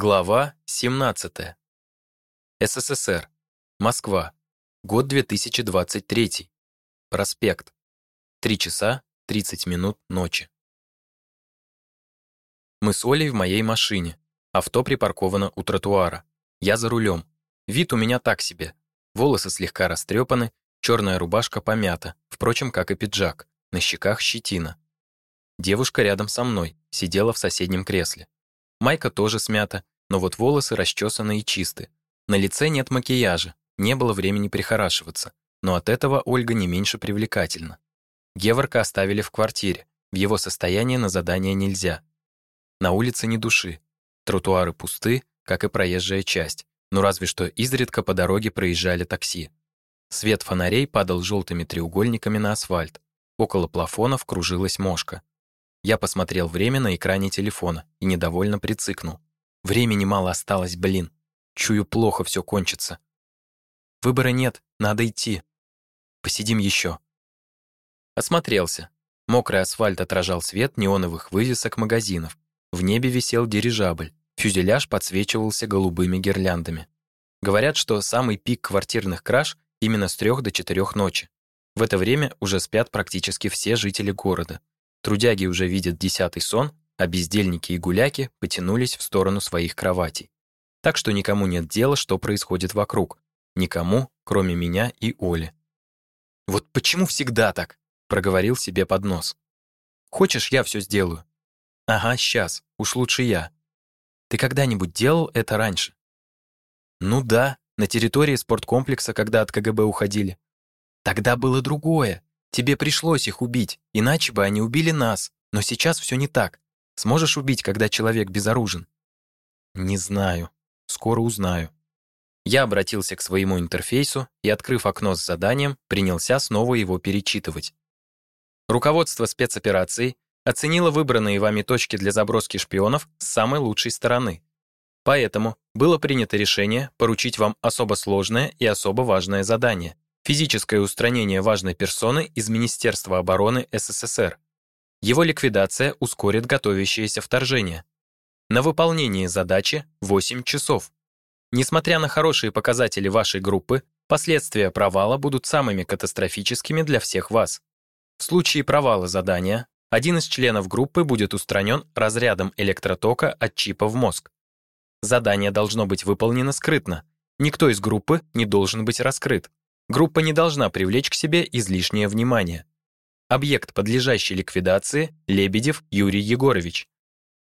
Глава 17. СССР. Москва. Год 2023. Проспект. 3 часа 30 минут ночи. Мы с Олей в моей машине. Авто припарковано у тротуара. Я за рулем. Вид у меня так себе. Волосы слегка растрепаны, черная рубашка помята, впрочем, как и пиджак. На щеках щетина. Девушка рядом со мной, сидела в соседнем кресле. Майка тоже смята, но вот волосы расчесаны и чисты. На лице нет макияжа, не было времени прихорашиваться, но от этого Ольга не меньше привлекательна. Геворка оставили в квартире, в его состоянии на задание нельзя. На улице ни души, тротуары пусты, как и проезжая часть, но разве что изредка по дороге проезжали такси. Свет фонарей падал желтыми треугольниками на асфальт. Около плафонов кружилась мошка. Я посмотрел время на экране телефона и недовольно прицикнул. Времени мало осталось, блин. Чую, плохо все кончится. Выбора нет, надо идти. Посидим еще. Осмотрелся. Мокрый асфальт отражал свет неоновых вывесок магазинов. В небе висел дирижабль. Фюзеляж подсвечивался голубыми гирляндами. Говорят, что самый пик квартирных краж именно с трех до четырех ночи. В это время уже спят практически все жители города. Трудяги уже видят десятый сон, а бездельники и гуляки потянулись в сторону своих кроватей. Так что никому нет дела, что происходит вокруг. Никому, кроме меня и Оли. «Вот почему всегда так?» — проговорил себе под нос. «Хочешь, я все сделаю?» «Ага, сейчас, уж лучше я». «Ты когда-нибудь делал это раньше?» «Ну да, на территории спорткомплекса, когда от КГБ уходили. Тогда было другое. Тебе пришлось их убить, иначе бы они убили нас. Но сейчас все не так. Сможешь убить, когда человек безоружен? Не знаю. Скоро узнаю. Я обратился к своему интерфейсу и, открыв окно с заданием, принялся снова его перечитывать. Руководство спецоперацией оценило выбранные вами точки для заброски шпионов с самой лучшей стороны. Поэтому было принято решение поручить вам особо сложное и особо важное задание физическое устранение важной персоны из Министерства обороны СССР. Его ликвидация ускорит готовящееся вторжение. На выполнение задачи 8 часов. Несмотря на хорошие показатели вашей группы, последствия провала будут самыми катастрофическими для всех вас. В случае провала задания один из членов группы будет устранен разрядом электротока от чипа в мозг. Задание должно быть выполнено скрытно. Никто из группы не должен быть раскрыт. Группа не должна привлечь к себе излишнее внимание. Объект, подлежащий ликвидации, Лебедев Юрий Егорович.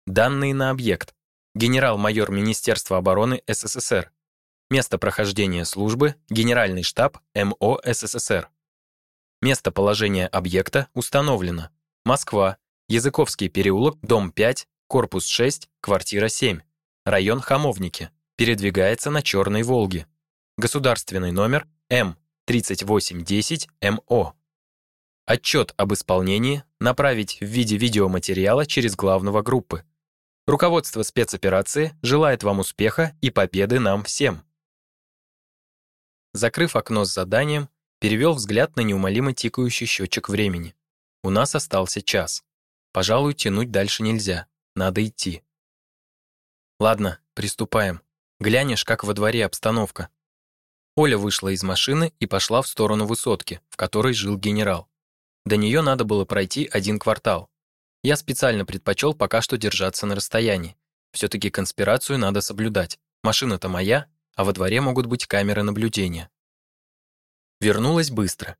Данные на объект. Генерал-майор Министерства обороны СССР. Место прохождения службы Генеральный штаб МО СССР. Местоположение объекта установлено. Москва. Языковский переулок, дом 5, корпус 6, квартира 7. Район Хамовники. Передвигается на Черной Волге. Государственный номер М 3810МО. Отчет об исполнении направить в виде видеоматериала через главного группы. Руководство спецоперации желает вам успеха и победы нам всем. Закрыв окно с заданием, перевел взгляд на неумолимо тикающий счетчик времени. У нас остался час. Пожалуй, тянуть дальше нельзя. Надо идти. Ладно, приступаем. Глянешь, как во дворе обстановка. Оля вышла из машины и пошла в сторону высотки, в которой жил генерал. До нее надо было пройти один квартал. Я специально предпочел пока что держаться на расстоянии. Все-таки конспирацию надо соблюдать. Машина-то моя, а во дворе могут быть камеры наблюдения. Вернулась быстро.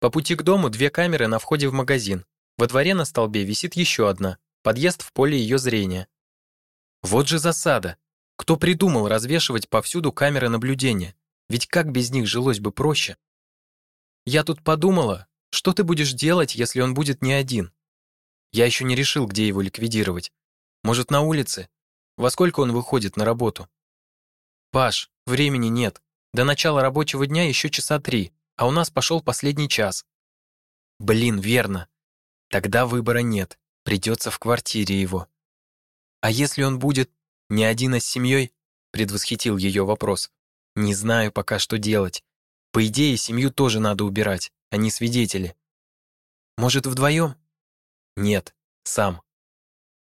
По пути к дому две камеры на входе в магазин. Во дворе на столбе висит еще одна. Подъезд в поле ее зрения. Вот же засада. Кто придумал развешивать повсюду камеры наблюдения? Ведь как без них жилось бы проще? Я тут подумала, что ты будешь делать, если он будет не один? Я еще не решил, где его ликвидировать. Может, на улице? Во сколько он выходит на работу? Паш, времени нет. До начала рабочего дня еще часа три, а у нас пошел последний час. Блин, верно. Тогда выбора нет. Придется в квартире его. А если он будет не один, а с семьей? Предвосхитил ее вопрос. Не знаю пока, что делать. По идее, семью тоже надо убирать, а не свидетели. Может, вдвоем? Нет, сам.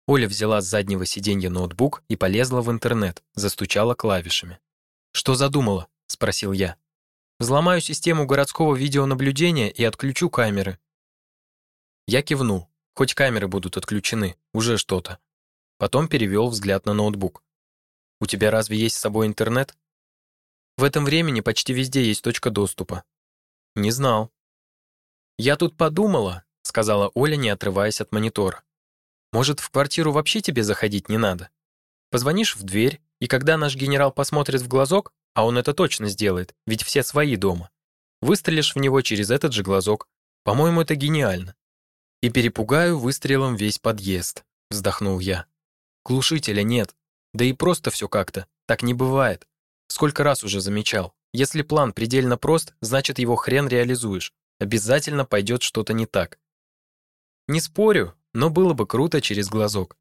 Оля взяла с заднего сиденья ноутбук и полезла в интернет, застучала клавишами. «Что задумала?» — спросил я. «Взломаю систему городского видеонаблюдения и отключу камеры». Я кивнул. Хоть камеры будут отключены, уже что-то. Потом перевел взгляд на ноутбук. «У тебя разве есть с собой интернет?» «В этом времени почти везде есть точка доступа». «Не знал». «Я тут подумала», — сказала Оля, не отрываясь от монитора. Может, в квартиру вообще тебе заходить не надо? Позвонишь в дверь, и когда наш генерал посмотрит в глазок, а он это точно сделает, ведь все свои дома, выстрелишь в него через этот же глазок. По-моему, это гениально. И перепугаю выстрелом весь подъезд, вздохнул я. Глушителя нет. Да и просто все как-то. Так не бывает. Сколько раз уже замечал. Если план предельно прост, значит его хрен реализуешь. Обязательно пойдет что-то не так. Не спорю, но было бы круто через глазок.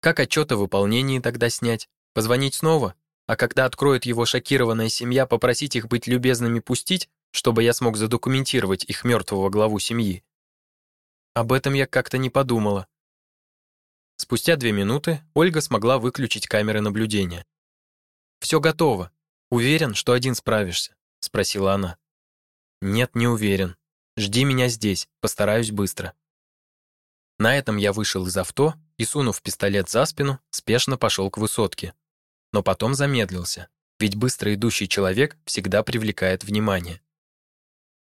Как отчет о выполнении тогда снять? Позвонить снова? А когда откроет его шокированная семья, попросить их быть любезными пустить, чтобы я смог задокументировать их мертвого главу семьи? Об этом я как-то не подумала. Спустя две минуты Ольга смогла выключить камеры наблюдения. «Все готово. Уверен, что один справишься?» — спросила она. «Нет, не уверен. Жди меня здесь, постараюсь быстро». На этом я вышел из авто и, сунув пистолет за спину, спешно пошел к высотке. Но потом замедлился, ведь быстро идущий человек всегда привлекает внимание.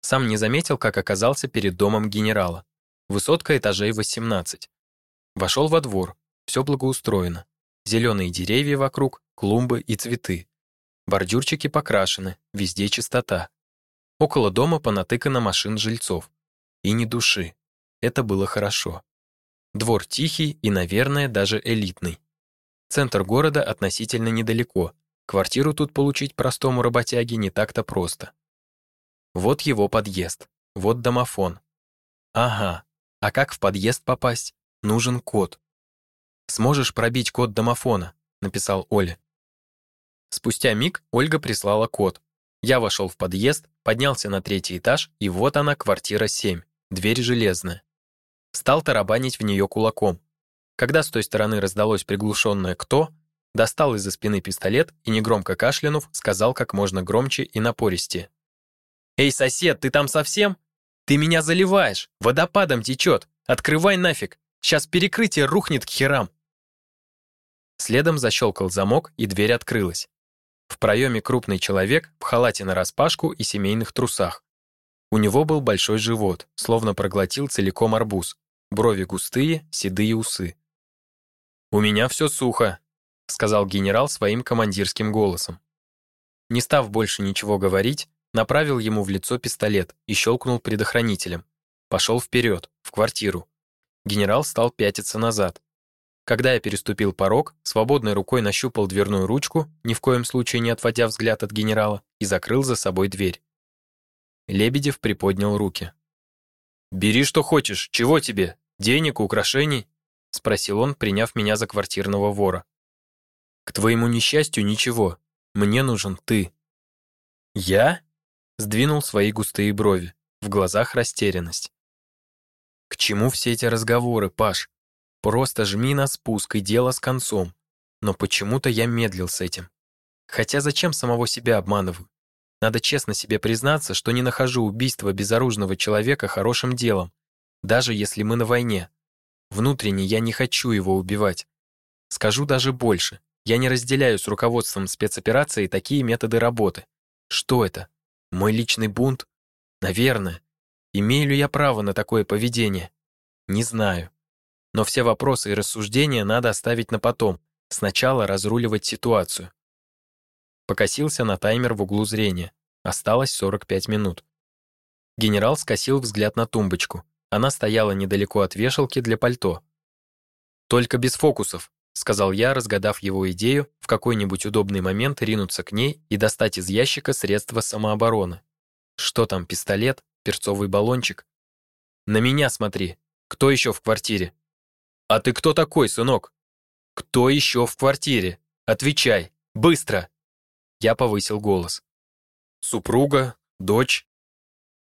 Сам не заметил, как оказался перед домом генерала. Высотка этажей 18. Вошел во двор, все благоустроено. Зеленые деревья вокруг, клумбы и цветы. Бордюрчики покрашены, везде чистота. Около дома понатыкано машин жильцов. И ни души. Это было хорошо. Двор тихий и, наверное, даже элитный. Центр города относительно недалеко. Квартиру тут получить простому работяге не так-то просто. Вот его подъезд. Вот домофон. Ага. А как в подъезд попасть? Нужен код. Сможешь пробить код домофона, написал Оля. Спустя миг Ольга прислала код. Я вошел в подъезд, поднялся на третий этаж, и вот она, квартира 7. Дверь железная. Стал тарабанить в нее кулаком. Когда с той стороны раздалось приглушенное «кто», достал из-за спины пистолет и, негромко кашлянув, сказал как можно громче и напористее. «Эй, сосед, ты там совсем? Ты меня заливаешь! Водопадом течет! Открывай нафиг! Сейчас перекрытие рухнет к херам!» Следом защелкал замок, и дверь открылась. В проеме крупный человек в халате нараспашку и семейных трусах. У него был большой живот, словно проглотил целиком арбуз. Брови густые, седые усы. «У меня все сухо», — сказал генерал своим командирским голосом. Не став больше ничего говорить, направил ему в лицо пистолет и щелкнул предохранителем. Пошел вперед, в квартиру. Генерал стал пятиться назад. Когда я переступил порог, свободной рукой нащупал дверную ручку, ни в коем случае не отводя взгляд от генерала, и закрыл за собой дверь. Лебедев приподнял руки. «Бери, что хочешь. Чего тебе? Денег, украшений?» — спросил он, приняв меня за квартирного вора. «К твоему несчастью ничего. Мне нужен ты». «Я?» — сдвинул свои густые брови. В глазах растерянность. «К чему все эти разговоры, Паш? Просто жми на спуск и дело с концом. Но почему-то я медлил с этим. Хотя зачем самого себя обманываю? Надо честно себе признаться, что не нахожу убийство безоружного человека хорошим делом, даже если мы на войне. Внутренне я не хочу его убивать. Скажу даже больше. Я не разделяю с руководством спецоперации такие методы работы. Что это? Мой личный бунт? Наверное. Имею ли я право на такое поведение? Не знаю. Но все вопросы и рассуждения надо оставить на потом. Сначала разруливать ситуацию. Покосился на таймер в углу зрения. Осталось 45 минут. Генерал скосил взгляд на тумбочку. Она стояла недалеко от вешалки для пальто. «Только без фокусов», — сказал я, разгадав его идею, в какой-нибудь удобный момент ринуться к ней и достать из ящика средства самообороны. Что там, пистолет, перцовый баллончик? «На меня смотри. Кто еще в квартире?» «А ты кто такой, сынок?» «Кто еще в квартире? Отвечай! Быстро!» Я повысил голос. Супруга, дочь.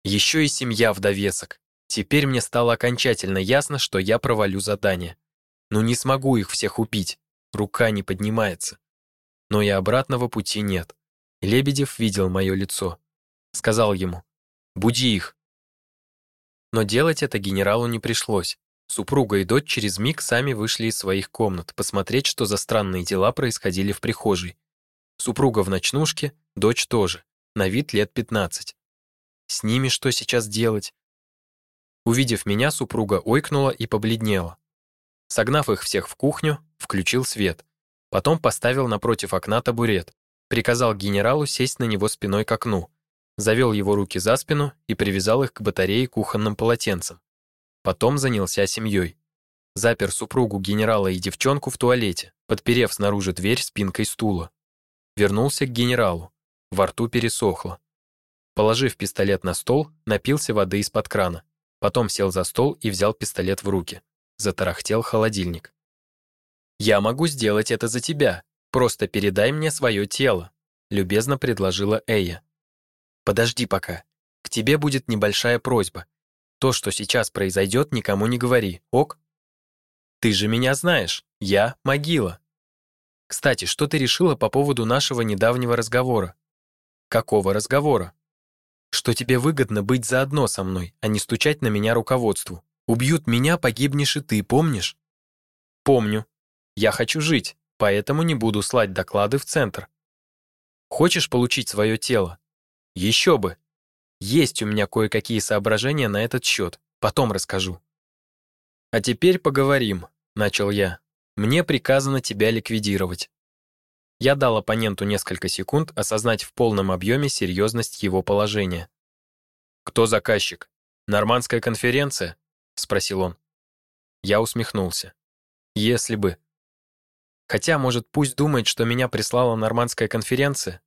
Еще и семья в довесок. Теперь мне стало окончательно ясно, что я провалю задание. Ну не смогу их всех убить. Рука не поднимается. Но и обратного пути нет. Лебедев видел мое лицо. Сказал ему, «Буди их». Но делать это генералу не пришлось. Супруга и дочь через миг сами вышли из своих комнат посмотреть, что за странные дела происходили в прихожей. Супруга в ночнушке, дочь тоже, на вид лет 15. С ними что сейчас делать? Увидев меня, супруга ойкнула и побледнела. Согнав их всех в кухню, включил свет. Потом поставил напротив окна табурет. Приказал генералу сесть на него спиной к окну. Завел его руки за спину и привязал их к батарее кухонным полотенцем. Потом занялся семьей. Запер супругу генерала и девчонку в туалете, подперев снаружи дверь спинкой стула. Вернулся к генералу. Во рту пересохло. Положив пистолет на стол, напился воды из-под крана. Потом сел за стол и взял пистолет в руки. Затарахтел холодильник. «Я могу сделать это за тебя. Просто передай мне свое тело», любезно предложила Эя. «Подожди пока. К тебе будет небольшая просьба. То, что сейчас произойдет, никому не говори, ок? Ты же меня знаешь, я могила. Кстати, что ты решила по поводу нашего недавнего разговора? Какого разговора? Что тебе выгодно быть заодно со мной, а не стучать на меня руководству. Убьют меня, погибнешь и ты, помнишь? Помню. Я хочу жить, поэтому не буду слать доклады в центр. Хочешь получить свое тело? Еще бы. Есть у меня кое-какие соображения на этот счет. Потом расскажу. А теперь поговорим, начал я. Мне приказано тебя ликвидировать. Я дал оппоненту несколько секунд осознать в полном объеме серьезность его положения. «Кто заказчик? Нормандская конференция?» — спросил он. Я усмехнулся. «Если бы». Хотя, может, пусть думает, что меня прислала Нормандская конференция,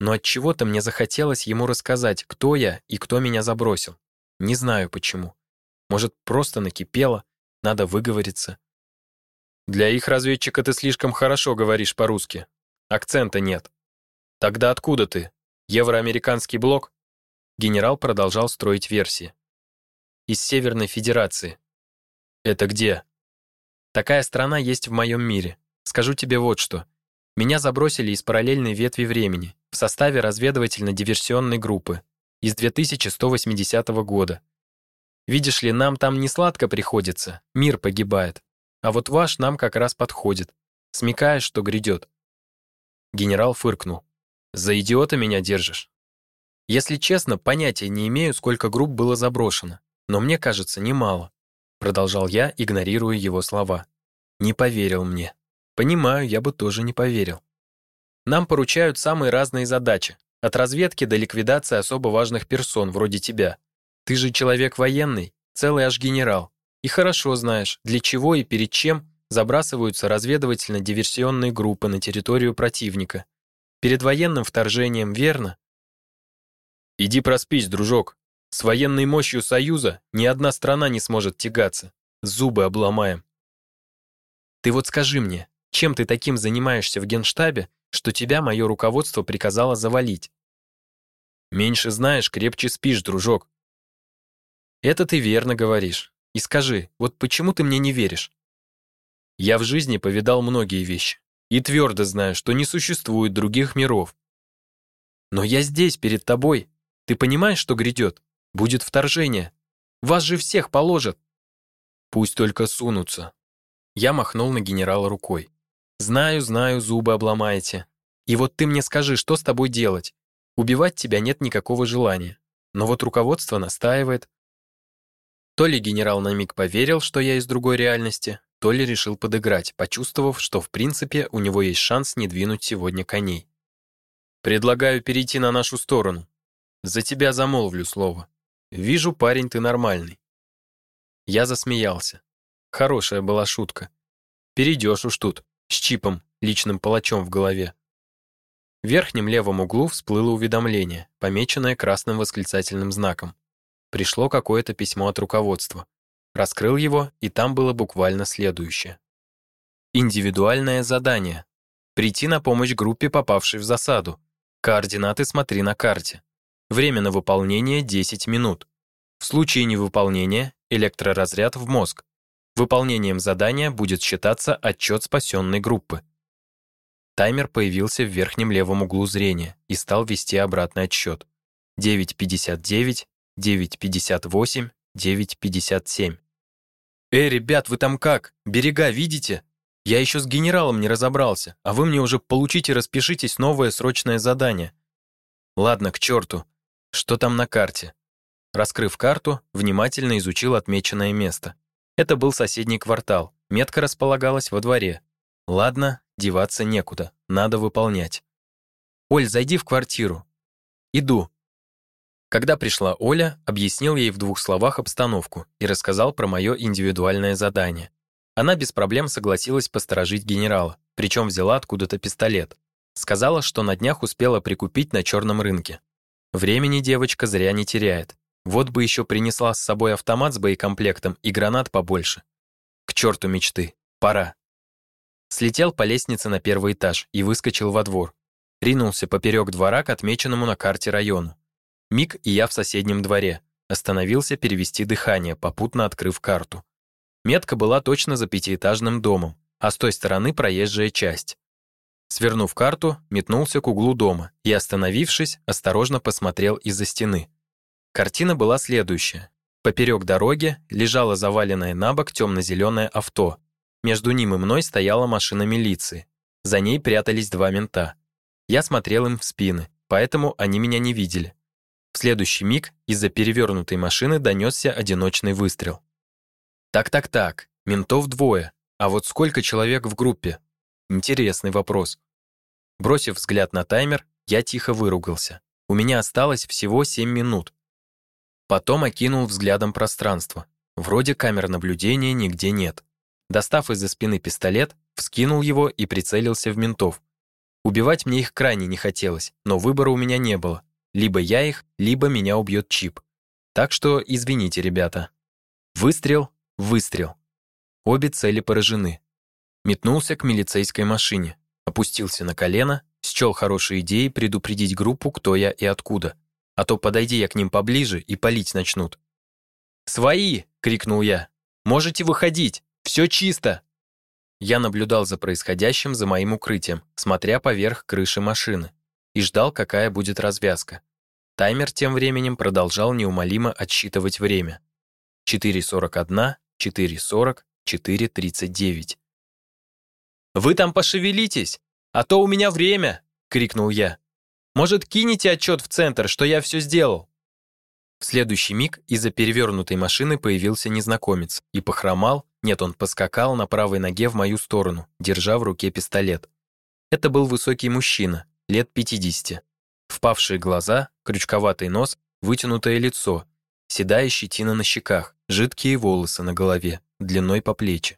но от чего то мне захотелось ему рассказать, кто я и кто меня забросил. Не знаю почему. Может, просто накипело, надо выговориться. Для их разведчика ты слишком хорошо говоришь по-русски. Акцента нет. Тогда откуда ты? Евроамериканский блок? Генерал продолжал строить версии. Из Северной Федерации. Это где? Такая страна есть в моем мире. Скажу тебе вот что. Меня забросили из параллельной ветви времени в составе разведывательно-диверсионной группы из 2180 года. Видишь ли, нам там не сладко приходится, мир погибает. А вот ваш нам как раз подходит. Смекаешь, что грядет. Генерал фыркнул. За идиота меня держишь? Если честно, понятия не имею, сколько групп было заброшено, но мне кажется, немало. Продолжал я, игнорируя его слова. Не поверил мне. Понимаю, я бы тоже не поверил. Нам поручают самые разные задачи, от разведки до ликвидации особо важных персон, вроде тебя. Ты же человек военный, целый аж генерал. И хорошо знаешь, для чего и перед чем забрасываются разведывательно-диверсионные группы на территорию противника. Перед военным вторжением, верно? Иди проспись, дружок. С военной мощью Союза ни одна страна не сможет тягаться. Зубы обломаем. Ты вот скажи мне, чем ты таким занимаешься в Генштабе, что тебя мое руководство приказало завалить? Меньше знаешь, крепче спишь, дружок. Это ты верно говоришь. И скажи, вот почему ты мне не веришь? Я в жизни повидал многие вещи и твердо знаю, что не существует других миров. Но я здесь, перед тобой. Ты понимаешь, что грядет? Будет вторжение. Вас же всех положат. Пусть только сунутся. Я махнул на генерала рукой. Знаю, знаю, зубы обломаете. И вот ты мне скажи, что с тобой делать? Убивать тебя нет никакого желания. Но вот руководство настаивает. То ли генерал на миг поверил, что я из другой реальности, то ли решил подыграть, почувствовав, что в принципе у него есть шанс не двинуть сегодня коней. Предлагаю перейти на нашу сторону. За тебя замолвлю слово. Вижу, парень, ты нормальный. Я засмеялся. Хорошая была шутка. Перейдешь уж тут с чипом, личным палачом в голове. В верхнем левом углу всплыло уведомление, помеченное красным восклицательным знаком. Пришло какое-то письмо от руководства. Раскрыл его, и там было буквально следующее. Индивидуальное задание. Прийти на помощь группе, попавшей в засаду. Координаты смотри на карте. Время на выполнение 10 минут. В случае невыполнения электроразряд в мозг. Выполнением задания будет считаться отчет спасенной группы. Таймер появился в верхнем левом углу зрения и стал вести обратный отсчет. 9.59, 9.58, 9.57. «Эй, ребят, вы там как? Берега видите? Я еще с генералом не разобрался, а вы мне уже получите распишитесь новое срочное задание». «Ладно, к черту. Что там на карте?» Раскрыв карту, внимательно изучил отмеченное место. Это был соседний квартал. Метка располагалась во дворе. Ладно, деваться некуда. Надо выполнять. «Оль, зайди в квартиру». «Иду». Когда пришла Оля, объяснил ей в двух словах обстановку и рассказал про мое индивидуальное задание. Она без проблем согласилась посторожить генерала, причем взяла откуда-то пистолет. Сказала, что на днях успела прикупить на черном рынке. Времени девочка зря не теряет. Вот бы еще принесла с собой автомат с боекомплектом и гранат побольше. К черту мечты. Пора. Слетел по лестнице на первый этаж и выскочил во двор. Ринулся поперек двора к отмеченному на карте району. Миг и я в соседнем дворе. Остановился перевести дыхание, попутно открыв карту. Метка была точно за пятиэтажным домом, а с той стороны проезжая часть. Свернув карту, метнулся к углу дома и, остановившись, осторожно посмотрел из-за стены. Картина была следующая. Поперек дороги лежало заваленное на бок темно-зеленое авто. Между ним и мной стояла машина милиции. За ней прятались два мента. Я смотрел им в спины, поэтому они меня не видели. В следующий миг из-за перевернутой машины донесся одиночный выстрел. Так-так-так, ментов двое, а вот сколько человек в группе? Интересный вопрос. Бросив взгляд на таймер, я тихо выругался. У меня осталось всего 7 минут. Потом окинул взглядом пространство. Вроде камер наблюдения нигде нет. Достав из-за спины пистолет, вскинул его и прицелился в ментов. Убивать мне их крайне не хотелось, но выбора у меня не было. Либо я их, либо меня убьет чип. Так что извините, ребята. Выстрел, выстрел. Обе цели поражены. Метнулся к милицейской машине, опустился на колено, счел хорошей идеей предупредить группу, кто я и откуда. А то подойди я к ним поближе и палить начнут. «Свои!» — крикнул я. «Можете выходить! Все чисто!» Я наблюдал за происходящим за моим укрытием, смотря поверх крыши машины и ждал, какая будет развязка. Таймер тем временем продолжал неумолимо отсчитывать время. 4.41, 4.40, 4.39. «Вы там пошевелитесь, а то у меня время!» — крикнул я. «Может, кинете отчет в центр, что я все сделал?» В следующий миг из-за перевернутой машины появился незнакомец и похромал, нет, он поскакал на правой ноге в мою сторону, держа в руке пистолет. Это был высокий мужчина, лет 50. Впавшие глаза, крючковатый нос, вытянутое лицо, седая щетина на щеках, жидкие волосы на голове, длиной по плечи.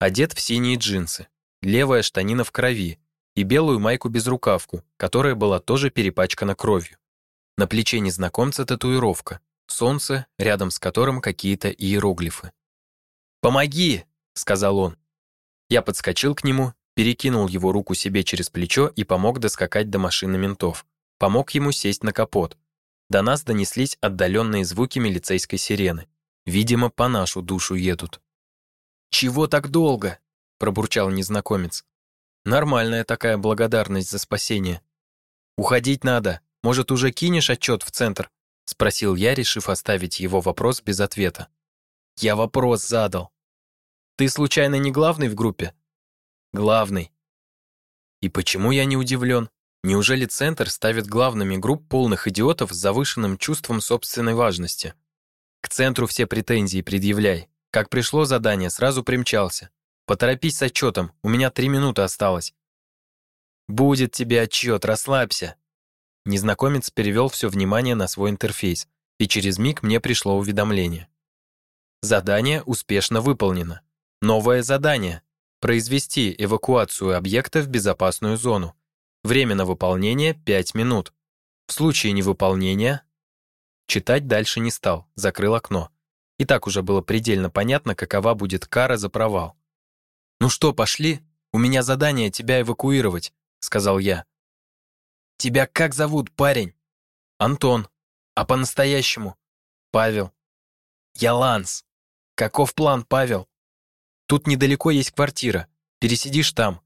Одет в синие джинсы, левая штанина в крови и белую майку-безрукавку, которая была тоже перепачкана кровью. На плече незнакомца татуировка, солнце, рядом с которым какие-то иероглифы. «Помоги!» — сказал он. Я подскочил к нему перекинул его руку себе через плечо и помог доскакать до машины ментов. Помог ему сесть на капот. До нас донеслись отдаленные звуки милицейской сирены. Видимо, по нашу душу едут. «Чего так долго?» – пробурчал незнакомец. «Нормальная такая благодарность за спасение». «Уходить надо. Может, уже кинешь отчет в центр?» – спросил я, решив оставить его вопрос без ответа. «Я вопрос задал. Ты случайно не главный в группе?» главный. И почему я не удивлен? Неужели Центр ставит главными групп полных идиотов с завышенным чувством собственной важности? К Центру все претензии предъявляй. Как пришло задание, сразу примчался. Поторопись с отчетом, у меня три минуты осталось. Будет тебе отчет, расслабься. Незнакомец перевел все внимание на свой интерфейс, и через миг мне пришло уведомление. Задание успешно выполнено. Новое задание. Произвести эвакуацию объекта в безопасную зону. Время на выполнение 5 минут. В случае невыполнения... Читать дальше не стал, закрыл окно. И так уже было предельно понятно, какова будет кара за провал. «Ну что, пошли? У меня задание тебя эвакуировать», — сказал я. «Тебя как зовут, парень?» «Антон. А по-настоящему?» «Павел». «Я Ланс. Каков план, Павел?» Тут недалеко есть квартира. Пересидишь там».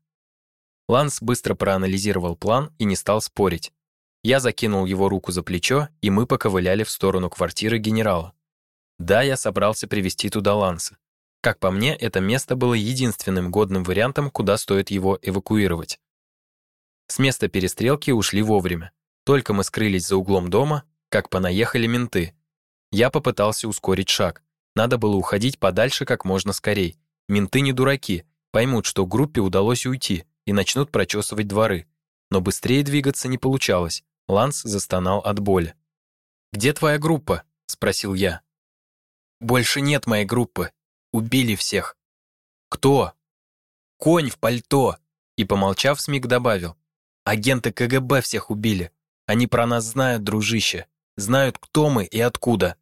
Ланс быстро проанализировал план и не стал спорить. Я закинул его руку за плечо, и мы поковыляли в сторону квартиры генерала. Да, я собрался привести туда Ланса. Как по мне, это место было единственным годным вариантом, куда стоит его эвакуировать. С места перестрелки ушли вовремя. Только мы скрылись за углом дома, как понаехали менты. Я попытался ускорить шаг. Надо было уходить подальше как можно скорей. Менты не дураки, поймут, что группе удалось уйти, и начнут прочесывать дворы. Но быстрее двигаться не получалось. Ланс застонал от боли. «Где твоя группа?» — спросил я. «Больше нет моей группы. Убили всех». «Кто?» «Конь в пальто!» И, помолчав, Смик добавил. «Агенты КГБ всех убили. Они про нас знают, дружище. Знают, кто мы и откуда».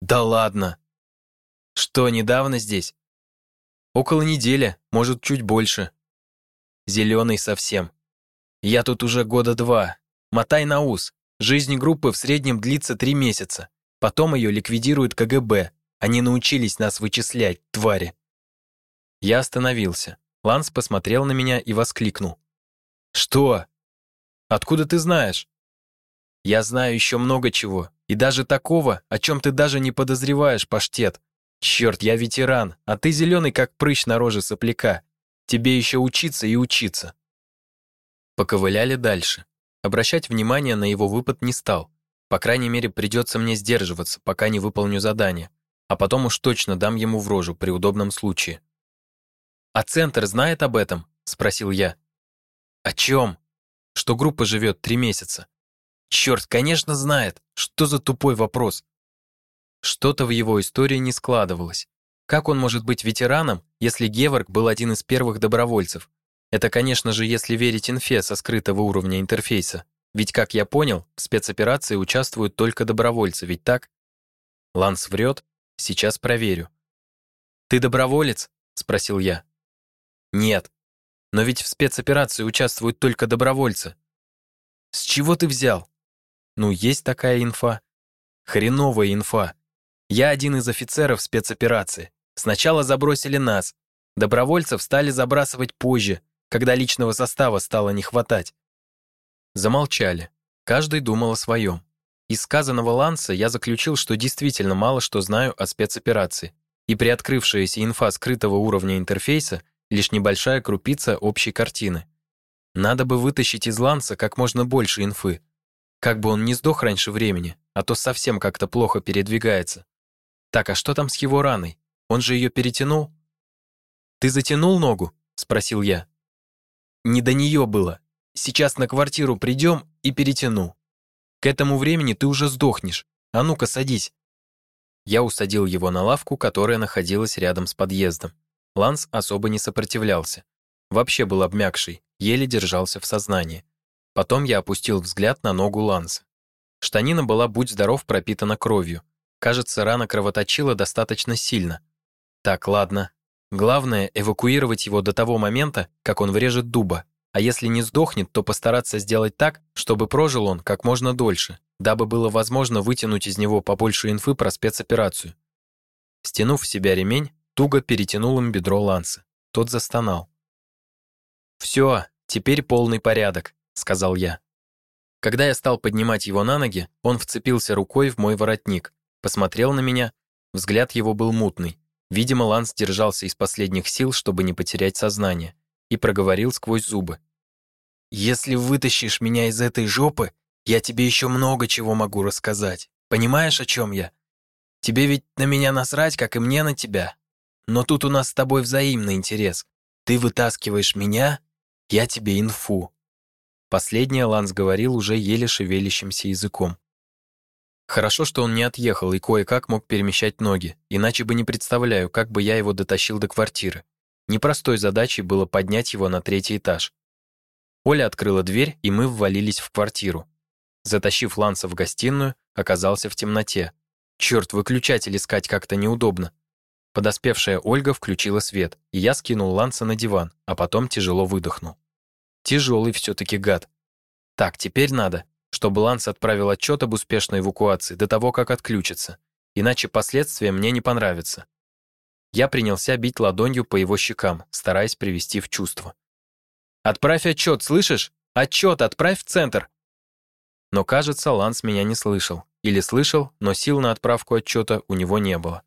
«Да ладно!» «Что, недавно здесь?» «Около недели, может, чуть больше». «Зеленый совсем. Я тут уже года два. Мотай на ус. Жизнь группы в среднем длится три месяца. Потом ее ликвидирует КГБ. Они научились нас вычислять, твари. Я остановился. Ланс посмотрел на меня и воскликнул. «Что? Откуда ты знаешь?» «Я знаю еще много чего, и даже такого, о чем ты даже не подозреваешь, паштет. Черт, я ветеран, а ты зеленый, как прыщ на роже сопляка. Тебе еще учиться и учиться». Поковыляли дальше. Обращать внимание на его выпад не стал. По крайней мере, придется мне сдерживаться, пока не выполню задание, а потом уж точно дам ему в рожу при удобном случае. «А Центр знает об этом?» — спросил я. «О чем?» «Что группа живет три месяца». «Черт, конечно, знает. Что за тупой вопрос?» Что-то в его истории не складывалось. Как он может быть ветераном, если Геворг был один из первых добровольцев? Это, конечно же, если верить инфе со скрытого уровня интерфейса. Ведь, как я понял, в спецоперации участвуют только добровольцы, ведь так? Ланс врет? Сейчас проверю. «Ты доброволец?» — спросил я. «Нет. Но ведь в спецоперации участвуют только добровольцы». «С чего ты взял?» «Ну, есть такая инфа». «Хреновая инфа. Я один из офицеров спецоперации. Сначала забросили нас. Добровольцев стали забрасывать позже, когда личного состава стало не хватать. Замолчали. Каждый думал о своем. Из сказанного Ланса я заключил, что действительно мало что знаю о спецоперации, и приоткрывшаяся инфа скрытого уровня интерфейса — лишь небольшая крупица общей картины. Надо бы вытащить из Ланса как можно больше инфы. Как бы он не сдох раньше времени, а то совсем как-то плохо передвигается. Так, а что там с его раной? Он же ее перетянул? «Ты затянул ногу?» — спросил я. «Не до нее было. Сейчас на квартиру придем и перетяну. К этому времени ты уже сдохнешь. А ну-ка, садись». Я усадил его на лавку, которая находилась рядом с подъездом. Ланс особо не сопротивлялся. Вообще был обмякший, еле держался в сознании. Потом я опустил взгляд на ногу Ланса. Штанина была, будь здоров, пропитана кровью. Кажется, рана кровоточила достаточно сильно. Так, ладно. Главное — эвакуировать его до того момента, как он врежет дуба а если не сдохнет, то постараться сделать так, чтобы прожил он как можно дольше, дабы было возможно вытянуть из него побольше инфы про спецоперацию. Стянув в себя ремень, туго перетянул им бедро Ланса. Тот застонал. «Все, теперь полный порядок», — сказал я. Когда я стал поднимать его на ноги, он вцепился рукой в мой воротник, посмотрел на меня, взгляд его был мутный. Видимо, Ланс держался из последних сил, чтобы не потерять сознание, и проговорил сквозь зубы. Если вытащишь меня из этой жопы, я тебе еще много чего могу рассказать. Понимаешь, о чем я? Тебе ведь на меня насрать, как и мне на тебя. Но тут у нас с тобой взаимный интерес. Ты вытаскиваешь меня, я тебе инфу». Последнее Ланс говорил уже еле шевелящимся языком. Хорошо, что он не отъехал и кое-как мог перемещать ноги, иначе бы не представляю, как бы я его дотащил до квартиры. Непростой задачей было поднять его на третий этаж. Оля открыла дверь, и мы ввалились в квартиру. Затащив Ланса в гостиную, оказался в темноте. Черт, выключатель искать как-то неудобно. Подоспевшая Ольга включила свет, и я скинул Ланса на диван, а потом тяжело выдохнул. Тяжелый все-таки гад. Так, теперь надо, чтобы Ланс отправил отчет об успешной эвакуации до того, как отключится, иначе последствия мне не понравятся. Я принялся бить ладонью по его щекам, стараясь привести в чувство. «Отправь отчет, слышишь? Отчет отправь в центр!» Но, кажется, Ланс меня не слышал. Или слышал, но сил на отправку отчета у него не было.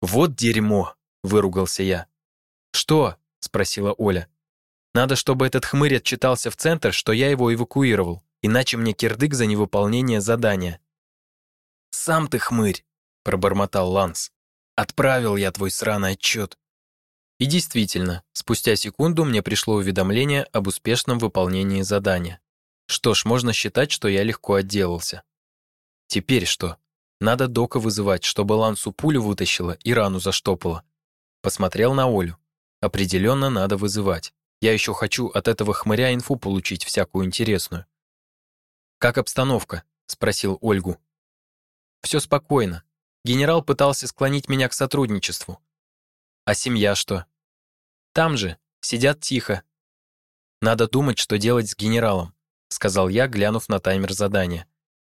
«Вот дерьмо!» — выругался я. «Что?» — спросила Оля. «Надо, чтобы этот хмырь отчитался в центр, что я его эвакуировал, иначе мне кирдык за невыполнение задания». «Сам ты хмырь!» — пробормотал Ланс. «Отправил я твой сраный отчет». И действительно, спустя секунду мне пришло уведомление об успешном выполнении задания. Что ж, можно считать, что я легко отделался. Теперь что? Надо Дока вызывать, чтобы Лансу пулю вытащила и рану заштопала. Посмотрел на Олю. Определенно надо вызывать. Я еще хочу от этого хмыря инфу получить всякую интересную. «Как обстановка?» — спросил Ольгу. «Все спокойно. Генерал пытался склонить меня к сотрудничеству. А семья что? Там же, сидят тихо. Надо думать, что делать с генералом сказал я, глянув на таймер задания.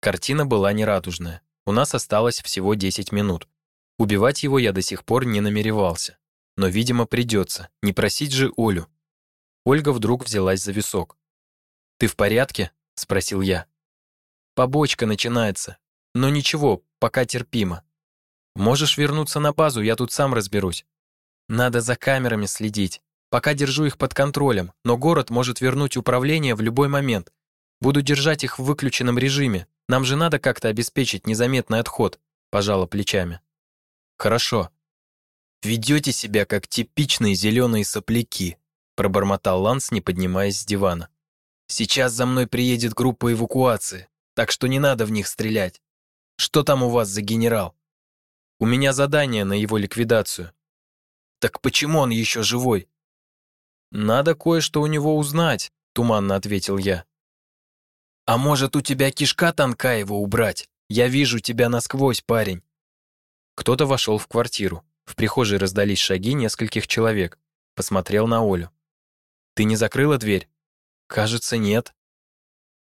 Картина была нерадужная. У нас осталось всего 10 минут. Убивать его я до сих пор не намеревался. Но, видимо, придется. Не просить же Олю. Ольга вдруг взялась за висок. «Ты в порядке?» — спросил я. «Побочка начинается. Но ничего, пока терпимо. Можешь вернуться на базу, я тут сам разберусь. Надо за камерами следить. Пока держу их под контролем, но город может вернуть управление в любой момент. Буду держать их в выключенном режиме. Нам же надо как-то обеспечить незаметный отход, пожала плечами. Хорошо. Ведете себя как типичные зеленые сопляки, пробормотал Ланс, не поднимаясь с дивана. Сейчас за мной приедет группа эвакуации, так что не надо в них стрелять. Что там у вас за генерал? У меня задание на его ликвидацию. Так почему он еще живой? Надо кое-что у него узнать, туманно ответил я. «А может, у тебя кишка тонка его убрать? Я вижу тебя насквозь, парень». Кто-то вошел в квартиру. В прихожей раздались шаги нескольких человек. Посмотрел на Олю. «Ты не закрыла дверь?» «Кажется, нет».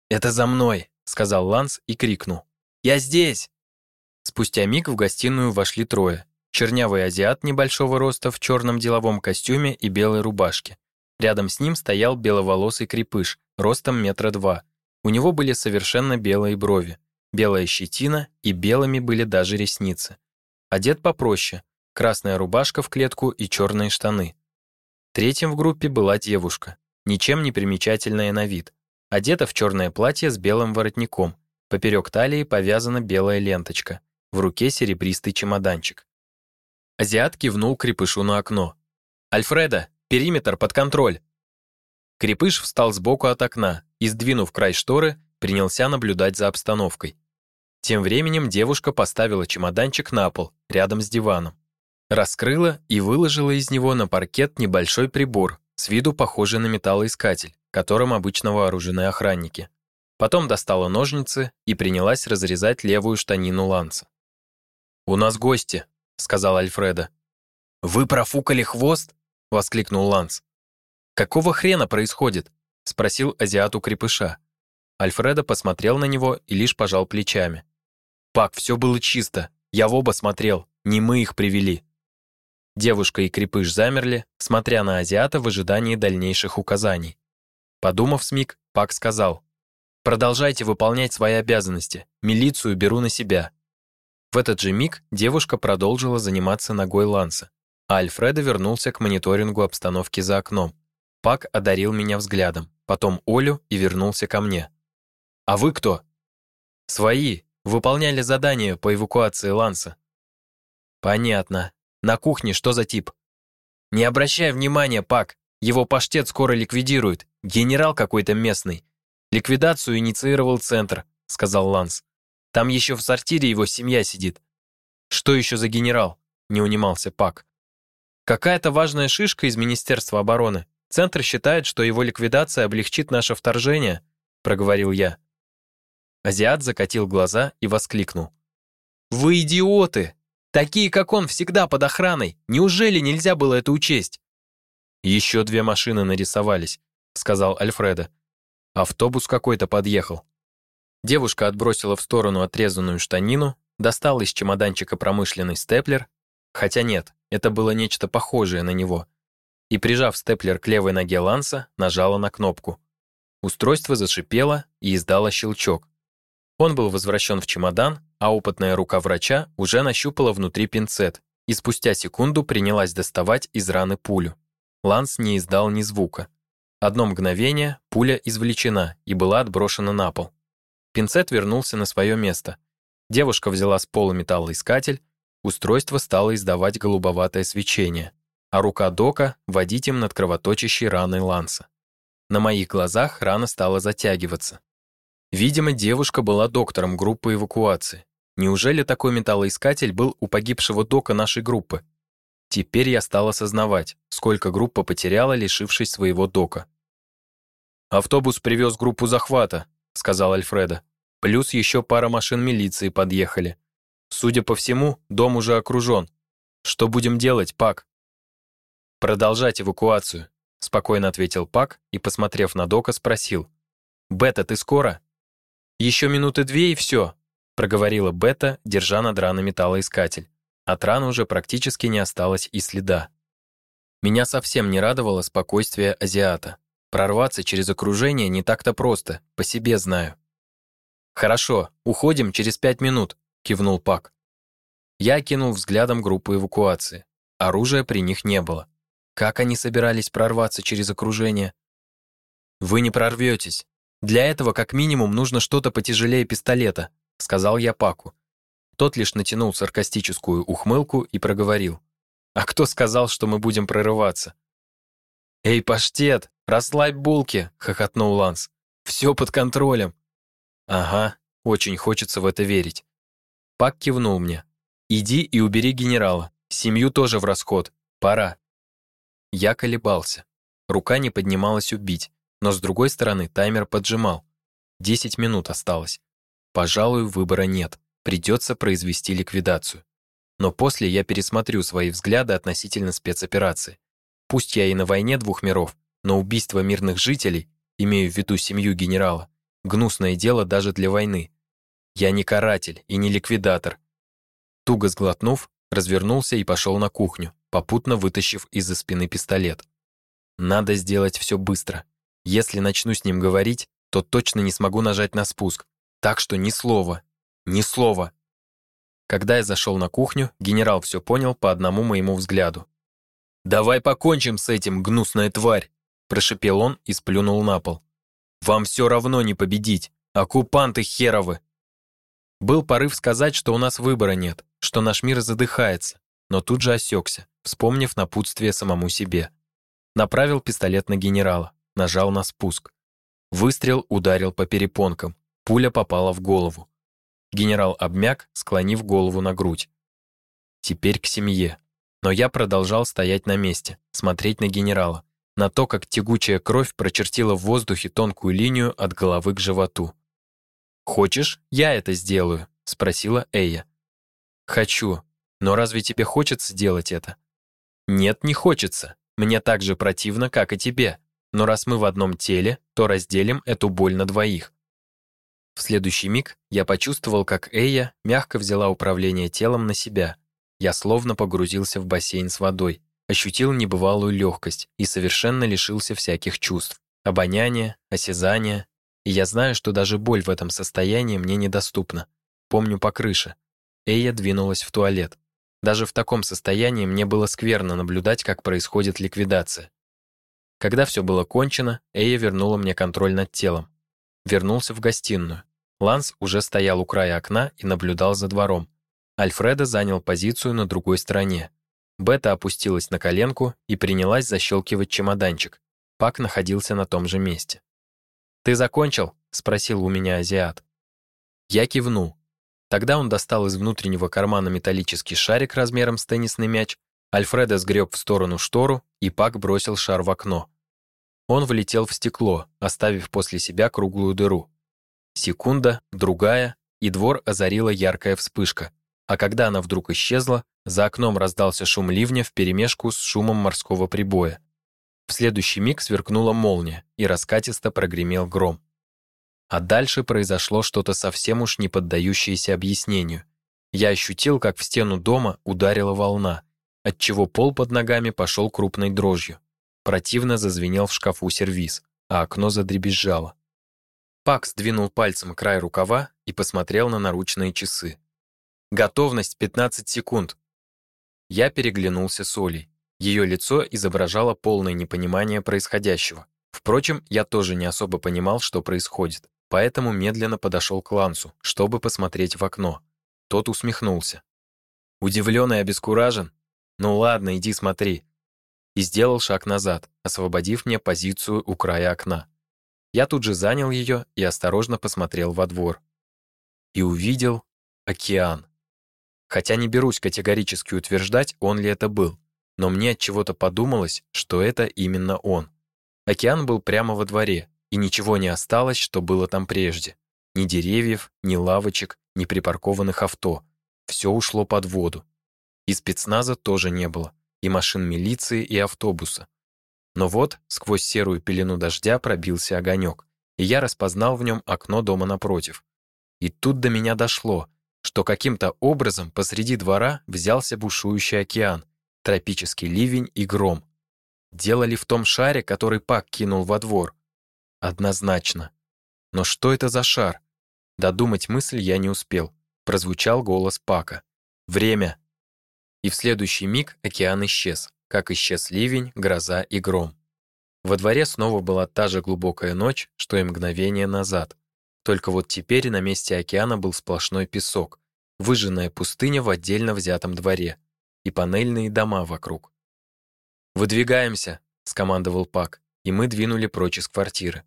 «Это за мной», — сказал Ланс и крикнул. «Я здесь!» Спустя миг в гостиную вошли трое. Чернявый азиат небольшого роста в черном деловом костюме и белой рубашке. Рядом с ним стоял беловолосый крепыш, ростом метра два, у него были совершенно белые брови, белая щетина и белыми были даже ресницы. Одет попроще, красная рубашка в клетку и черные штаны. Третьим в группе была девушка, ничем не примечательная на вид, одета в черное платье с белым воротником, поперек талии повязана белая ленточка, в руке серебристый чемоданчик. Азиат кивнул крепышу на окно. «Альфреда, периметр под контроль!» Крепыш встал сбоку от окна и, сдвинув край шторы, принялся наблюдать за обстановкой. Тем временем девушка поставила чемоданчик на пол, рядом с диваном. Раскрыла и выложила из него на паркет небольшой прибор, с виду похожий на металлоискатель, которым обычно вооружены охранники. Потом достала ножницы и принялась разрезать левую штанину Ланса. «У нас гости», — сказал Альфреда. «Вы профукали хвост?» — воскликнул Ланс. «Какого хрена происходит?» — спросил азиату крепыша. Альфредо посмотрел на него и лишь пожал плечами. «Пак, все было чисто. Я в оба смотрел. Не мы их привели». Девушка и крепыш замерли, смотря на азиата в ожидании дальнейших указаний. Подумав смиг, Пак сказал, «Продолжайте выполнять свои обязанности. Милицию беру на себя». В этот же миг девушка продолжила заниматься ногой Ланса, а Альфредо вернулся к мониторингу обстановки за окном. Пак одарил меня взглядом, потом Олю и вернулся ко мне. «А вы кто?» «Свои. Выполняли задание по эвакуации Ланса». «Понятно. На кухне что за тип?» «Не обращай внимания, Пак. Его паштет скоро ликвидируют. Генерал какой-то местный. Ликвидацию инициировал центр», — сказал Ланс. «Там еще в сортире его семья сидит». «Что еще за генерал?» — не унимался Пак. «Какая-то важная шишка из Министерства обороны. Центр считает, что его ликвидация облегчит наше вторжение, проговорил я. Азиат закатил глаза и воскликнул: Вы идиоты! Такие, как он, всегда под охраной. Неужели нельзя было это учесть? Еще две машины нарисовались, сказал Альфреда. Автобус какой-то подъехал. Девушка отбросила в сторону отрезанную штанину, достала из чемоданчика промышленный степлер, Хотя нет, это было нечто похожее на него. И прижав степлер к левой ноге Ланса, нажала на кнопку. Устройство зашипело и издало щелчок. Он был возвращен в чемодан, а опытная рука врача уже нащупала внутри пинцет и спустя секунду принялась доставать из раны пулю. Ланс не издал ни звука. Одно мгновение пуля извлечена и была отброшена на пол. Пинцет вернулся на свое место. Девушка взяла с пола металлоискатель, устройство стало издавать голубоватое свечение, а рука Дока водить им над кровоточащей раной Ланса. На моих глазах рана стала затягиваться. Видимо, девушка была доктором группы эвакуации. Неужели такой металлоискатель был у погибшего дока нашей группы? Теперь я стал осознавать, сколько группа потеряла, лишившись своего дока. «Автобус привез группу захвата», — сказал Альфреда. «Плюс еще пара машин милиции подъехали. Судя по всему, дом уже окружен. Что будем делать, Пак?» «Продолжать эвакуацию», — спокойно ответил Пак и, посмотрев на Дока, спросил. «Бета, ты скоро?» «Еще минуты две и все», — проговорила Бета, держа над раной металлоискатель. От раны уже практически не осталось и следа. Меня совсем не радовало спокойствие азиата. Прорваться через окружение не так-то просто, по себе знаю. «Хорошо, уходим через пять минут», — кивнул Пак. Я кинул взглядом группу эвакуации. Оружия при них не было. Как они собирались прорваться через окружение? «Вы не прорветесь», для этого как минимум нужно что-то потяжелее пистолета, сказал я Паку. Тот лишь натянул саркастическую ухмылку и проговорил. А кто сказал, что мы будем прорываться? Эй, паштет, расслабь булки, хохотнул Ланс. Все под контролем. Ага, очень хочется в это верить. Пак кивнул мне. Иди и убери генерала. Семью тоже в расход. Пора. Я колебался. Рука не поднималась убить. Но с другой стороны, таймер поджимал. 10 минут осталось. Пожалуй, выбора нет. Придется произвести ликвидацию. Но после я пересмотрю свои взгляды относительно спецоперации. Пусть я и на войне двух миров, но убийство мирных жителей, имею в виду семью генерала, гнусное дело даже для войны. Я не каратель и не ликвидатор. Туго сглотнув, развернулся и пошел на кухню, попутно вытащив из-за спины пистолет. Надо сделать все быстро. Если начну с ним говорить, то точно не смогу нажать на спуск. Так что ни слова. Ни слова. Когда я зашел на кухню, генерал все понял по одному моему взгляду. «Давай покончим с этим, гнусная тварь!» Прошипел он и сплюнул на пол. «Вам все равно не победить! Оккупанты херовы!» Был порыв сказать, что у нас выбора нет, что наш мир задыхается, но тут же осекся, вспомнив напутствие самому себе. Направил пистолет на генерала нажал на спуск. Выстрел ударил по перепонкам, пуля попала в голову. Генерал обмяк, склонив голову на грудь. Теперь к семье. Но я продолжал стоять на месте, смотреть на генерала, на то, как тягучая кровь прочертила в воздухе тонкую линию от головы к животу. «Хочешь, я это сделаю?» — спросила Эя. «Хочу. Но разве тебе хочется делать это?» «Нет, не хочется. Мне так же противно, как и тебе но раз мы в одном теле, то разделим эту боль на двоих. В следующий миг я почувствовал, как Эя мягко взяла управление телом на себя. Я словно погрузился в бассейн с водой, ощутил небывалую легкость и совершенно лишился всяких чувств. Обоняния, осязания. И я знаю, что даже боль в этом состоянии мне недоступна. Помню по крыше. Эя двинулась в туалет. Даже в таком состоянии мне было скверно наблюдать, как происходит ликвидация. Когда все было кончено, Эя вернула мне контроль над телом. Вернулся в гостиную. Ланс уже стоял у края окна и наблюдал за двором. Альфреда занял позицию на другой стороне. Бета опустилась на коленку и принялась защелкивать чемоданчик. Пак находился на том же месте. «Ты закончил?» — спросил у меня азиат. Я кивнул. Тогда он достал из внутреннего кармана металлический шарик размером с теннисный мяч Альфредо сгреб в сторону штору, и Пак бросил шар в окно. Он влетел в стекло, оставив после себя круглую дыру. Секунда, другая, и двор озарила яркая вспышка. А когда она вдруг исчезла, за окном раздался шум ливня вперемешку с шумом морского прибоя. В следующий миг сверкнула молния, и раскатисто прогремел гром. А дальше произошло что-то совсем уж не поддающееся объяснению. Я ощутил, как в стену дома ударила волна, отчего пол под ногами пошел крупной дрожью. Противно зазвенел в шкафу сервиз, а окно задребезжало. Пак сдвинул пальцем край рукава и посмотрел на наручные часы. «Готовность 15 секунд». Я переглянулся с Олей. Ее лицо изображало полное непонимание происходящего. Впрочем, я тоже не особо понимал, что происходит, поэтому медленно подошел к Лансу, чтобы посмотреть в окно. Тот усмехнулся. Удивлен и обескуражен? Ну ладно, иди смотри. И сделал шаг назад, освободив мне позицию у края окна. Я тут же занял ее и осторожно посмотрел во двор. И увидел океан. Хотя не берусь категорически утверждать, он ли это был, но мне от чего-то подумалось, что это именно он. Океан был прямо во дворе, и ничего не осталось, что было там прежде. Ни деревьев, ни лавочек, ни припаркованных авто. Все ушло под воду. И спецназа тоже не было, и машин милиции, и автобуса. Но вот сквозь серую пелену дождя пробился огонек, и я распознал в нем окно дома напротив. И тут до меня дошло, что каким-то образом посреди двора взялся бушующий океан, тропический ливень и гром. Дело ли в том шаре, который Пак кинул во двор? Однозначно. Но что это за шар? Додумать мысль я не успел. Прозвучал голос Пака. «Время!» И в следующий миг океан исчез, как исчез ливень, гроза и гром. Во дворе снова была та же глубокая ночь, что и мгновение назад. Только вот теперь на месте океана был сплошной песок, выжженная пустыня в отдельно взятом дворе и панельные дома вокруг. «Выдвигаемся», — скомандовал Пак, и мы двинули прочь из квартиры.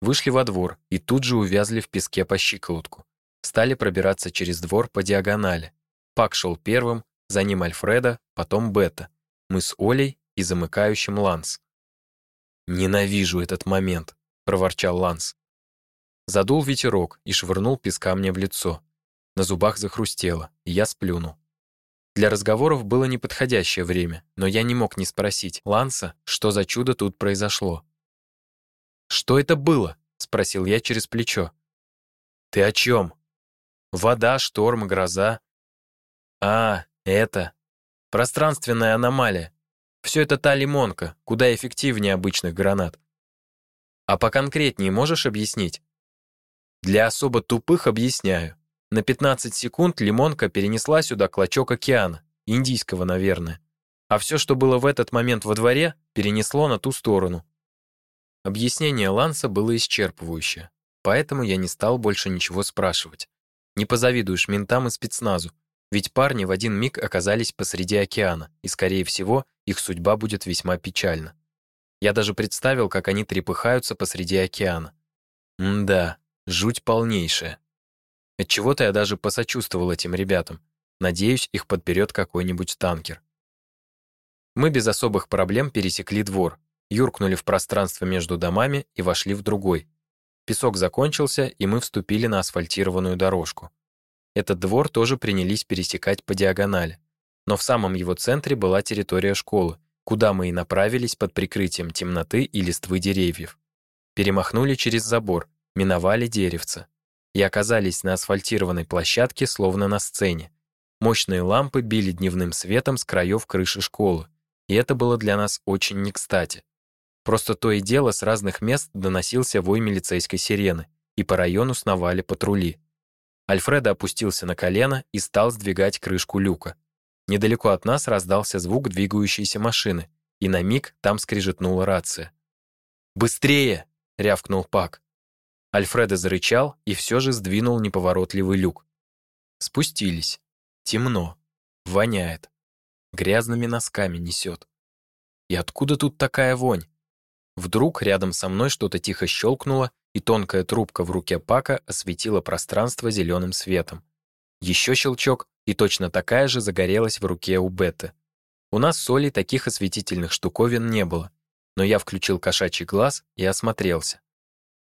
Вышли во двор и тут же увязли в песке по щиколотку. Стали пробираться через двор по диагонали. Пак шел первым, за ним Альфреда, потом Бета. Мы с Олей и замыкающим Ланс. «Ненавижу этот момент», — проворчал Ланс. Задул ветерок и швырнул песка мне в лицо. На зубах захрустело, и я сплюнул. Для разговоров было неподходящее время, но я не мог не спросить Ланса, что за чудо тут произошло. «Что это было?» — спросил я через плечо. «Ты о чем?» «Вода, шторм, гроза». «А, это. Пространственная аномалия. Все это та лимонка, куда эффективнее обычных гранат. А поконкретнее можешь объяснить?» «Для особо тупых объясняю. На 15 секунд лимонка перенесла сюда клочок океана, индийского, наверное. А все, что было в этот момент во дворе, перенесло на ту сторону. Объяснение Ланса было исчерпывающее, поэтому я не стал больше ничего спрашивать. Не позавидуешь ментам и спецназу, ведь парни в один миг оказались посреди океана, и, скорее всего, их судьба будет весьма печальна. Я даже представил, как они трепыхаются посреди океана. М-да, жуть полнейшая. Отчего-то я даже посочувствовал этим ребятам. Надеюсь, их подберет какой-нибудь танкер. Мы без особых проблем пересекли двор, юркнули в пространство между домами и вошли в другой. Песок закончился, и мы вступили на асфальтированную дорожку. Этот двор тоже принялись пересекать по диагонали. Но в самом его центре была территория школы, куда мы и направились под прикрытием темноты и листвы деревьев. Перемахнули через забор, миновали деревца и оказались на асфальтированной площадке, словно на сцене. Мощные лампы били дневным светом с краев крыши школы, и это было для нас очень не кстати. Просто то и дело с разных мест доносился вой милицейской сирены, и по району сновали патрули. Альфредо опустился на колено и стал сдвигать крышку люка. Недалеко от нас раздался звук двигающейся машины, и на миг там скрижетнула рация. «Быстрее!» — рявкнул Пак. Альфредо зарычал и все же сдвинул неповоротливый люк. Спустились. Темно. Воняет. Грязными носками несет. И откуда тут такая вонь? Вдруг рядом со мной что-то тихо щелкнуло, и тонкая трубка в руке Пака осветила пространство зеленым светом. Еще щелчок, и точно такая же загорелась в руке у Беты. У нас с Олей таких осветительных штуковин не было, но я включил кошачий глаз и осмотрелся.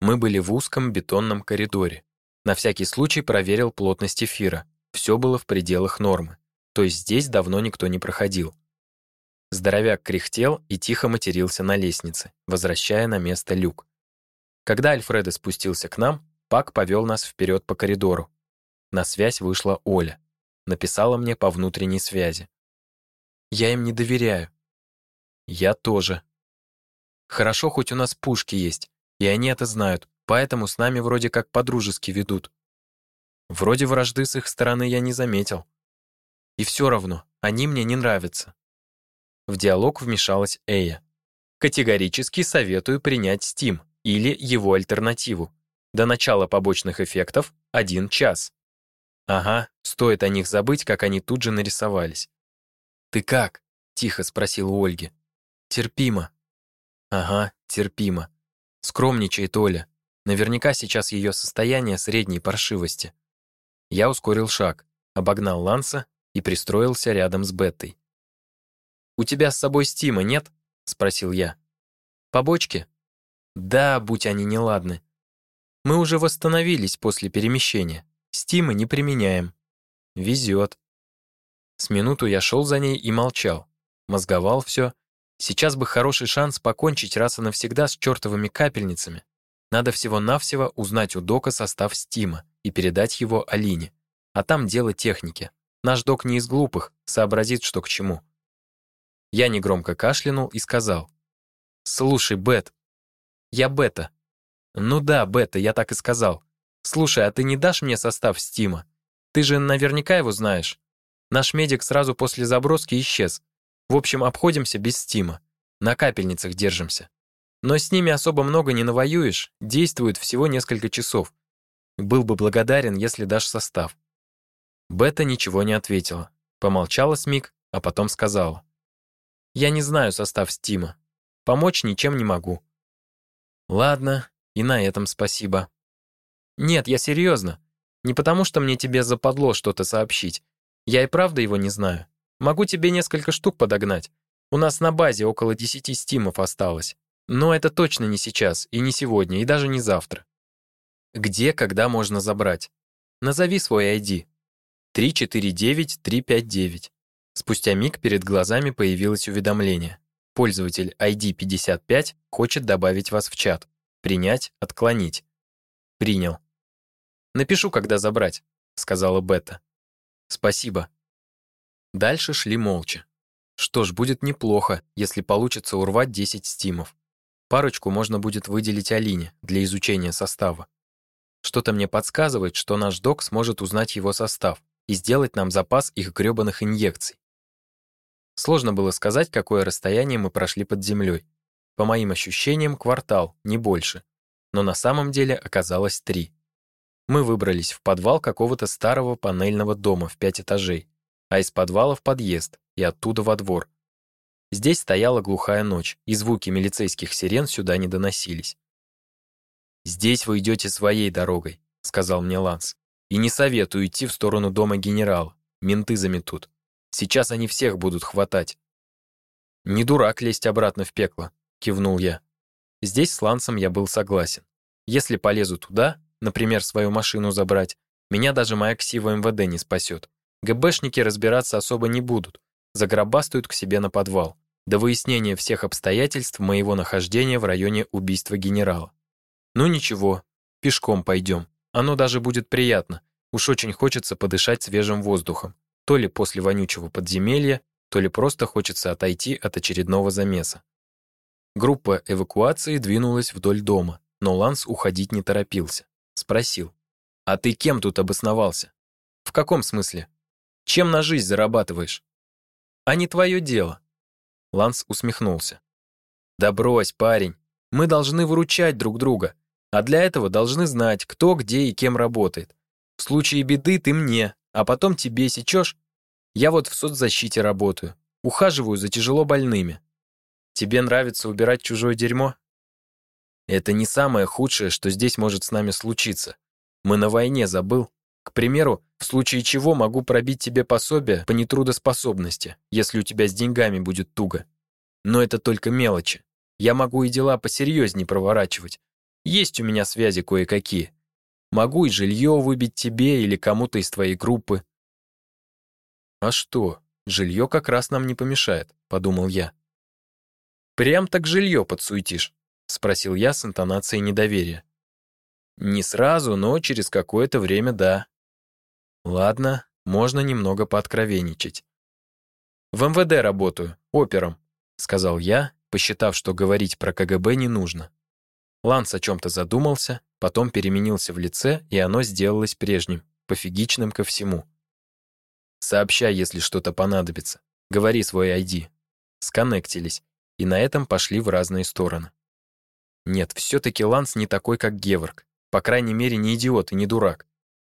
Мы были в узком бетонном коридоре. На всякий случай проверил плотность эфира. Все было в пределах нормы. То есть здесь давно никто не проходил. Здоровяк кряхтел и тихо матерился на лестнице, возвращая на место люк. Когда Альфредо спустился к нам, Пак повел нас вперед по коридору. На связь вышла Оля. написала мне по внутренней связи. Я им не доверяю. Я тоже. Хорошо, хоть у нас пушки есть, и они это знают, поэтому с нами вроде как подружески ведут. Вроде вражды с их стороны я не заметил. И все равно, они мне не нравятся. В диалог вмешалась Эя. Категорически советую принять Steam или его альтернативу. До начала побочных эффектов — один час. Ага, стоит о них забыть, как они тут же нарисовались. «Ты как?» — тихо спросил у Ольги. «Терпимо». «Ага, терпимо. Скромничает Оля. Наверняка сейчас ее состояние средней паршивости». Я ускорил шаг, обогнал Ланса и пристроился рядом с Беттой. «У тебя с собой стима нет?» — спросил я. «Побочки?» «Да, будь они неладны. Мы уже восстановились после перемещения. Стимы не применяем. Везет». С минуту я шел за ней и молчал. Мозговал все. Сейчас бы хороший шанс покончить раз и навсегда с чертовыми капельницами. Надо всего-навсего узнать у Дока состав стима и передать его Алине. А там дело техники. Наш Док не из глупых, сообразит, что к чему. Я негромко кашлянул и сказал. «Слушай, Бет». «Я Бета». «Ну да, Бета, я так и сказал. Слушай, а ты не дашь мне состав стима? Ты же наверняка его знаешь. Наш медик сразу после заброски исчез. В общем, обходимся без стима. На капельницах держимся. Но с ними особо много не навоюешь, действует всего несколько часов. Был бы благодарен, если дашь состав. Бета ничего не ответила. Помолчала с миг, а потом сказала. «Я не знаю состав Стима. Помочь ничем не могу». «Ладно, и на этом спасибо». «Нет, я серьезно. Не потому, что мне тебе западло что-то сообщить. Я и правда его не знаю. Могу тебе несколько штук подогнать. У нас на базе около десяти стимов осталось. Но это точно не сейчас, и не сегодня, и даже не завтра. Где, когда можно забрать? Назови свой ID. 349-359. Спустя миг перед глазами появилось уведомление. Пользователь ID 55 хочет добавить вас в чат. Принять, отклонить. Принял. Напишу, когда забрать, сказала Бета. Спасибо. Дальше шли молча. Что ж, будет неплохо, если получится урвать 10 стимов. Парочку можно будет выделить Алине для изучения состава. Что-то мне подсказывает, что наш док сможет узнать его состав и сделать нам запас их грёбаных инъекций. Сложно было сказать, какое расстояние мы прошли под землей. По моим ощущениям, квартал, не больше. Но на самом деле оказалось три. Мы выбрались в подвал какого-то старого панельного дома в пять этажей, а из подвала в подъезд и оттуда во двор. Здесь стояла глухая ночь, и звуки милицейских сирен сюда не доносились. «Здесь вы идете своей дорогой», — сказал мне Ланс. «И не советую идти в сторону дома генерала. Менты заметут. Сейчас они всех будут хватать». «Не дурак лезть обратно в пекло», — кивнул я. Здесь с Лансом я был согласен. Если полезу туда, например, свою машину забрать, меня даже моя ксива МВД не спасет. ГБшники разбираться особо не будут, загробастают к себе на подвал, до выяснения всех обстоятельств моего нахождения в районе убийства генерала. Ну ничего, пешком пойдем. Оно даже будет приятно. Уж очень хочется подышать свежим воздухом. То ли после вонючего подземелья, то ли просто хочется отойти от очередного замеса. Группа эвакуации двинулась вдоль дома, но Ланс уходить не торопился. Спросил. «А ты кем тут обосновался?» «В каком смысле? Чем на жизнь зарабатываешь?» «А не твое дело». Ланс усмехнулся. «Да брось, парень. Мы должны выручать друг друга, а для этого должны знать, кто, где и кем работает. В случае беды ты мне, а потом тебе сечешь. Я вот в соцзащите работаю, ухаживаю за тяжело больными. Тебе нравится убирать чужое дерьмо? Это не самое худшее, что здесь может с нами случиться. Мы на войне, забыл? К примеру, в случае чего могу пробить тебе пособие по нетрудоспособности, если у тебя с деньгами будет туго. Но это только мелочи. Я могу и дела посерьезнее проворачивать. Есть у меня связи кое-какие. Могу и жилье выбить тебе или кому-то из твоей группы. А что, жилье как раз нам не помешает, подумал я. Прям так жилье подсуетишь, спросил я с интонацией недоверия. Не сразу, но через какое-то время да. Ладно, можно немного пооткровенничать. «В МВД работаю, опером», — сказал я, посчитав, что говорить про КГБ не нужно. Ланс о чем-то задумался, потом переменился в лице, и оно сделалось прежним, пофигичным ко всему. «Сообщай, если что-то понадобится. Говори свой ID». Сконнектились, и на этом пошли в разные стороны. Нет, все-таки Ланс не такой, как Геворг. По крайней мере, не идиот и не дурак.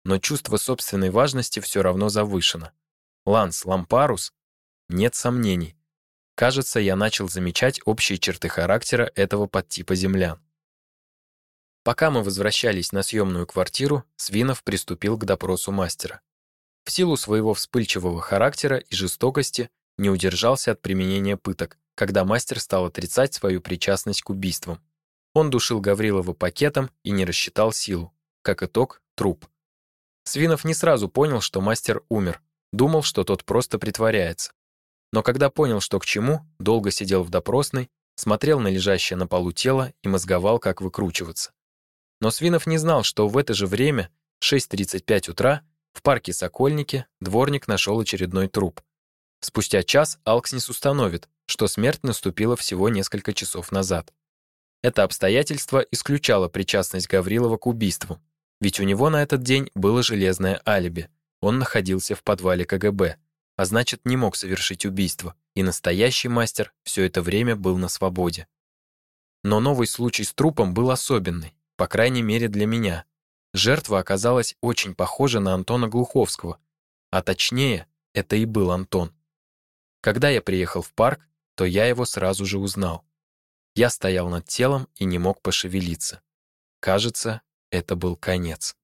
Но чувство собственной важности все равно завышено. Ланс Лампарус? Нет сомнений. Кажется, я начал замечать общие черты характера этого подтипа землян. Пока мы возвращались на съемную квартиру, Свинов приступил к допросу мастера. В силу своего вспыльчивого характера и жестокости не удержался от применения пыток, когда мастер стал отрицать свою причастность к убийствам. Он душил Гаврилова пакетом и не рассчитал силу. Как итог, труп. Свинов не сразу понял, что мастер умер. Думал, что тот просто притворяется. Но когда понял, что к чему, долго сидел в допросной, смотрел на лежащее на полу тело и мозговал, как выкручиваться. Но Свинов не знал, что в это же время, 6.35 утра, в парке Сокольники дворник нашел очередной труп. Спустя час Алкснис установит, что смерть наступила всего несколько часов назад. Это обстоятельство исключало причастность Гаврилова к убийству, ведь у него на этот день было железное алиби. Он находился в подвале КГБ, а значит, не мог совершить убийство, и настоящий мастер все это время был на свободе. Но новый случай с трупом был особенный, по крайней мере для меня. Жертва оказалась очень похожа на Антона Глуховского, а точнее, это и был Антон. Когда я приехал в парк, то я его сразу же узнал. Я стоял над телом и не мог пошевелиться. Кажется, это был конец.